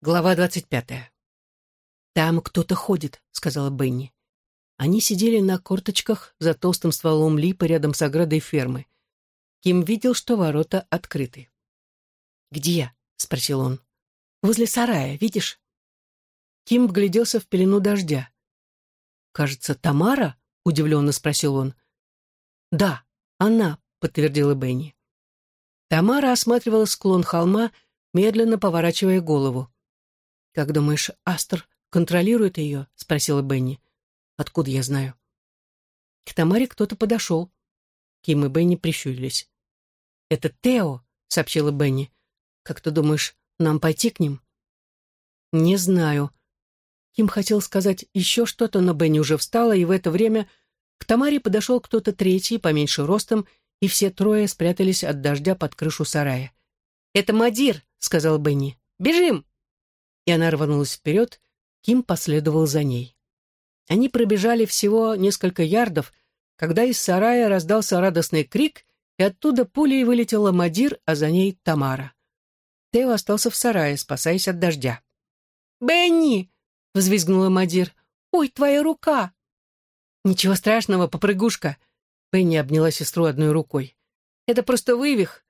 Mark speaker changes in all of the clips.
Speaker 1: Глава двадцать пятая. «Там кто-то ходит», — сказала Бенни. Они сидели на корточках за толстым стволом липы рядом с оградой фермы. Ким видел, что ворота открыты. «Где?» — спросил он. «Возле сарая, видишь?» Ким вгляделся в пелену дождя. «Кажется, Тамара?» — удивленно спросил он. «Да, она», — подтвердила Бенни. Тамара осматривала склон холма, медленно поворачивая голову. «Как думаешь, Астер контролирует ее?» — спросила Бенни. «Откуда я знаю?» К Тамаре кто-то подошел. Ким и Бенни прищурились. «Это Тео», — сообщила Бенни. «Как ты думаешь, нам пойти к ним?» «Не знаю». Ким хотел сказать еще что-то, но Бенни уже встала, и в это время к Тамаре подошел кто-то третий, поменьше ростом, и все трое спрятались от дождя под крышу сарая. «Это Мадир», — сказал Бенни. «Бежим!» И она рванулась вперед, Ким последовал за ней. Они пробежали всего несколько ярдов, когда из сарая раздался радостный крик, и оттуда пулей вылетела Мадир, а за ней Тамара. Тео остался в сарае, спасаясь от дождя. «Бенни!» — взвизгнула Мадир. «Ой, твоя рука!» «Ничего страшного, попрыгушка!» Бенни обняла сестру одной рукой. «Это просто вывих.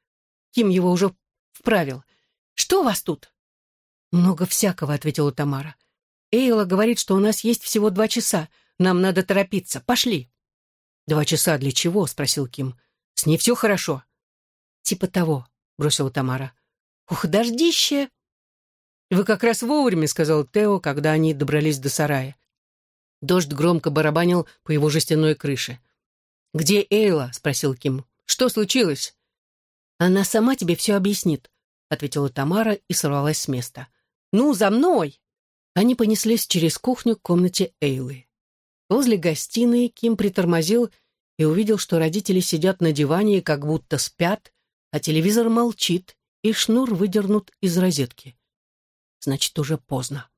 Speaker 1: Ким его уже вправил. Что у вас тут?» «Много всякого», — ответила Тамара. «Эйла говорит, что у нас есть всего два часа. Нам надо торопиться. Пошли». «Два часа для чего?» — спросил Ким. «С ней все хорошо». «Типа того», — бросила Тамара. «Ух, дождище!» «Вы как раз вовремя», — сказал Тео, когда они добрались до сарая. Дождь громко барабанил по его жестяной крыше. «Где Эйла?» — спросил Ким. «Что случилось?» «Она сама тебе все объяснит», — ответила Тамара и сорвалась с места. «Ну, за мной!» Они понеслись через кухню к комнате Эйлы. Возле гостиной Ким притормозил и увидел, что родители сидят на диване и как будто спят, а телевизор молчит, и шнур выдернут из розетки. Значит, уже поздно.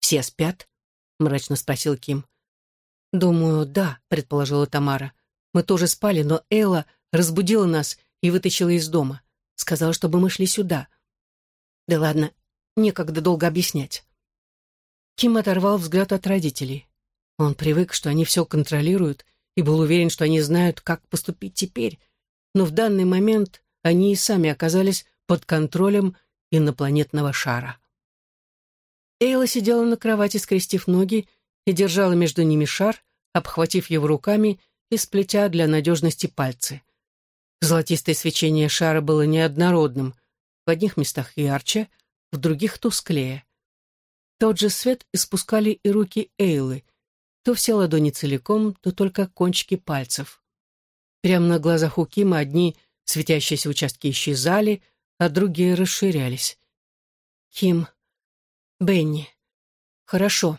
Speaker 1: «Все спят?» — мрачно спросил Ким. «Думаю, да», — предположила Тамара. «Мы тоже спали, но Элла разбудила нас и вытащила из дома. Сказала, чтобы мы шли сюда». «Да ладно, Некогда долго объяснять. Ким оторвал взгляд от родителей. Он привык, что они все контролируют, и был уверен, что они знают, как поступить теперь. Но в данный момент они и сами оказались под контролем инопланетного шара. Эйла сидела на кровати, скрестив ноги, и держала между ними шар, обхватив его руками и сплетя для надежности пальцы. Золотистое свечение шара было неоднородным. В одних местах ярче, в других тусклее. Тот же свет испускали и руки Эйлы, то все ладони целиком, то только кончики пальцев. Прямо на глазах у Кима одни светящиеся участки исчезали, а другие расширялись. «Ким, Бенни, хорошо».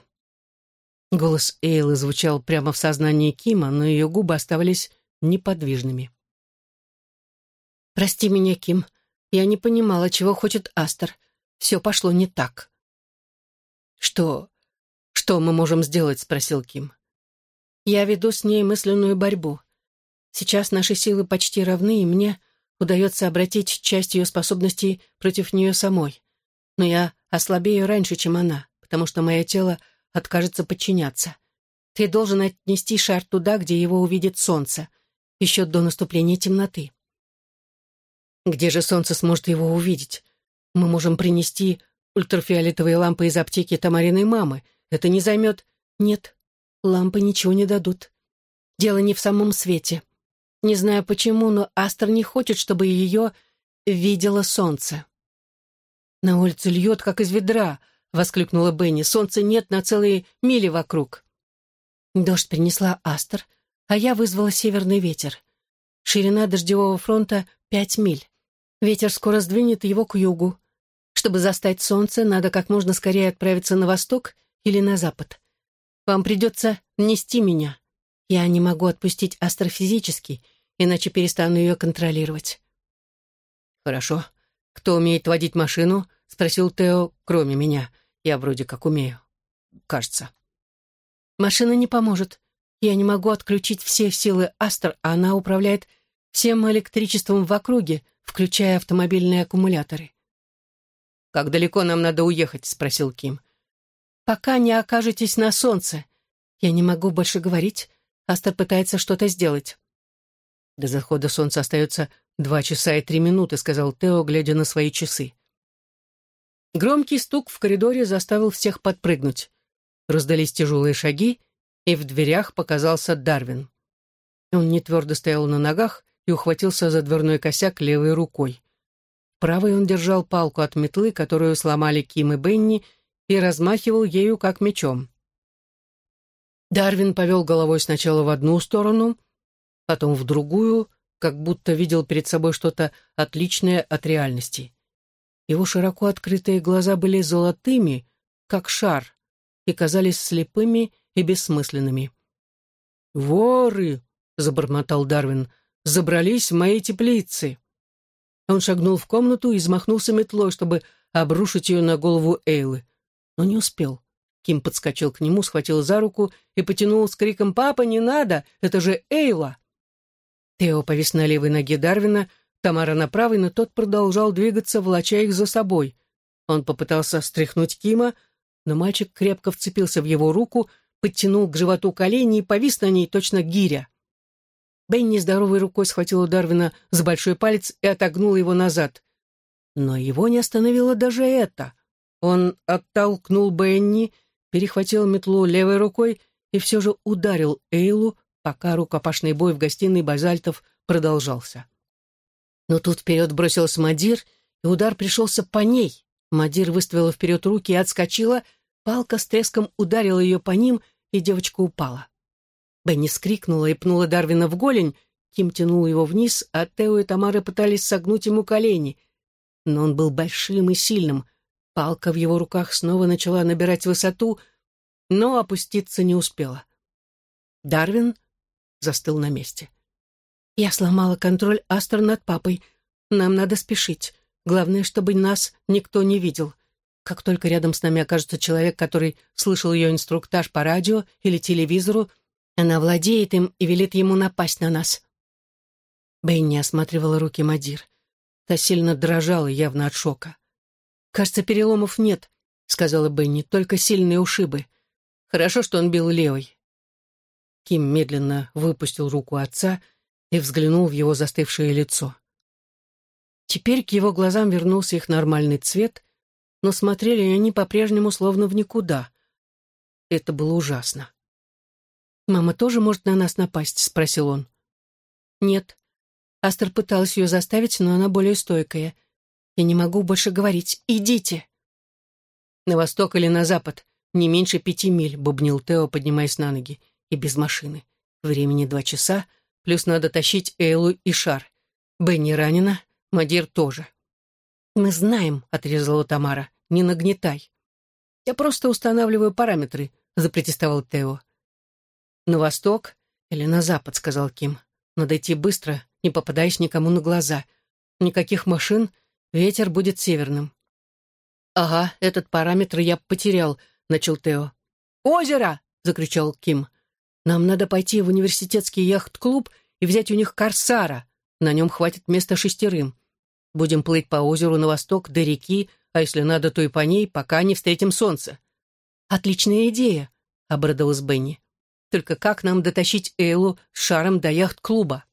Speaker 1: Голос Эйлы звучал прямо в сознании Кима, но ее губы оставались неподвижными. «Прости меня, Ким. Я не понимала, чего хочет Астер все пошло не так. «Что... что мы можем сделать?» — спросил Ким. «Я веду с ней мысленную борьбу. Сейчас наши силы почти равны, и мне удается обратить часть ее способностей против нее самой. Но я ослабею раньше, чем она, потому что мое тело откажется подчиняться. Ты должен отнести шар туда, где его увидит солнце, еще до наступления темноты. Где же солнце сможет его увидеть? Мы можем принести ультрафиолетовые лампы из аптеки Тамариной мамы. Это не займет... Нет, лампы ничего не дадут. Дело не в самом свете. Не знаю почему, но Астер не хочет, чтобы ее видело солнце. «На улице льет, как из ведра», — воскликнула Бенни. «Солнца нет на целые мили вокруг». Дождь принесла Астер, а я вызвала северный ветер. Ширина дождевого фронта — пять миль. Ветер скоро сдвинет его к югу. Чтобы застать солнце, надо как можно скорее отправиться на восток или на запад. Вам придется нести меня. Я не могу отпустить астрофизически, иначе перестану ее контролировать. Хорошо. Кто умеет водить машину? Спросил Тео, кроме меня. Я вроде как умею. Кажется. Машина не поможет. Я не могу отключить все силы Астр, а она управляет всем электричеством в округе, включая автомобильные аккумуляторы. «Как далеко нам надо уехать?» — спросил Ким.
Speaker 2: «Пока не окажетесь на солнце. Я не могу больше говорить. Астер пытается что-то сделать».
Speaker 1: «До захода солнца остается два часа и три минуты», — сказал Тео, глядя на свои часы. Громкий стук в коридоре заставил всех подпрыгнуть. Раздались тяжелые шаги, и в дверях показался Дарвин. Он не твердо стоял на ногах и ухватился за дверной косяк левой рукой. Правой он держал палку от метлы, которую сломали Ким и Бенни, и размахивал ею как мечом. Дарвин повел головой сначала в одну сторону, потом в другую, как будто видел перед собой что-то отличное от реальности. Его широко открытые глаза были золотыми, как шар, и казались слепыми и бессмысленными. «Воры!» — забормотал Дарвин. «Забрались в мои теплицы!» Он шагнул в комнату и взмахнулся метлой, чтобы обрушить ее на голову Эйлы. Но не успел. Ким подскочил к нему, схватил за руку и потянул с криком «Папа, не надо! Это же Эйла!» Тео повис на левой ноге Дарвина, Тамара на правой, но тот продолжал двигаться, волоча их за собой. Он попытался стряхнуть Кима, но мальчик крепко вцепился в его руку, подтянул к животу колени и повис на ней точно гиря. Бенни здоровой рукой схватила Дарвина за большой палец и отогнула его назад. Но его не остановило даже это. Он оттолкнул Бенни, перехватил метлу левой рукой и все же ударил Эйлу, пока рукопашный бой в гостиной базальтов продолжался. Но тут вперед бросился Мадир, и удар пришелся по ней. Мадир выставила вперед руки и отскочила, палка с треском ударила ее по ним, и девочка упала. Бенни скрикнула и пнула Дарвина в голень, Ким тянул его вниз, а Тео и Тамара пытались согнуть ему колени. Но он был большим и сильным. Палка в его руках снова начала набирать высоту, но опуститься не успела. Дарвин застыл на месте. «Я сломала контроль Астер над папой. Нам надо спешить. Главное, чтобы нас никто не видел. Как только рядом с нами окажется человек, который слышал ее инструктаж по радио или телевизору, она владеет им и велит ему напасть на нас. Бенни осматривала руки Мадир. Та сильно дрожала, явно от шока. «Кажется, переломов нет», — сказала Бенни, — «только сильные ушибы. Хорошо, что он бил левой». Ким медленно выпустил руку отца и взглянул в его застывшее лицо. Теперь к его глазам вернулся их нормальный цвет, но смотрели они по-прежнему словно в никуда. Это было ужасно. «Мама тоже может на нас напасть?» — спросил он. «Нет». Астер пыталась ее заставить, но она более стойкая. «Я не могу больше говорить. Идите!» «На восток или на запад? Не меньше пяти миль», — бубнил Тео, поднимаясь на ноги. «И без машины. Времени два часа, плюс надо тащить Эйлу и Шар. Бенни ранена, Мадир тоже». «Мы знаем», — отрезала Тамара. «Не нагнетай». «Я просто устанавливаю параметры», — запротестовал Тео. «На восток или на запад», — сказал Ким. «Надо идти быстро, не попадаясь никому на глаза. Никаких машин, ветер будет северным». «Ага, этот параметр я потерял», — начал Тео. «Озеро!» — закричал Ким. «Нам надо пойти в университетский яхт-клуб и взять у них корсара. На нем хватит места шестерым. Будем плыть по озеру на восток до реки, а если надо, то и по ней, пока не встретим солнце». «Отличная идея», — обрадовалась Бенни. Только как нам дотащить Эйлу с шаром до яхт-клуба?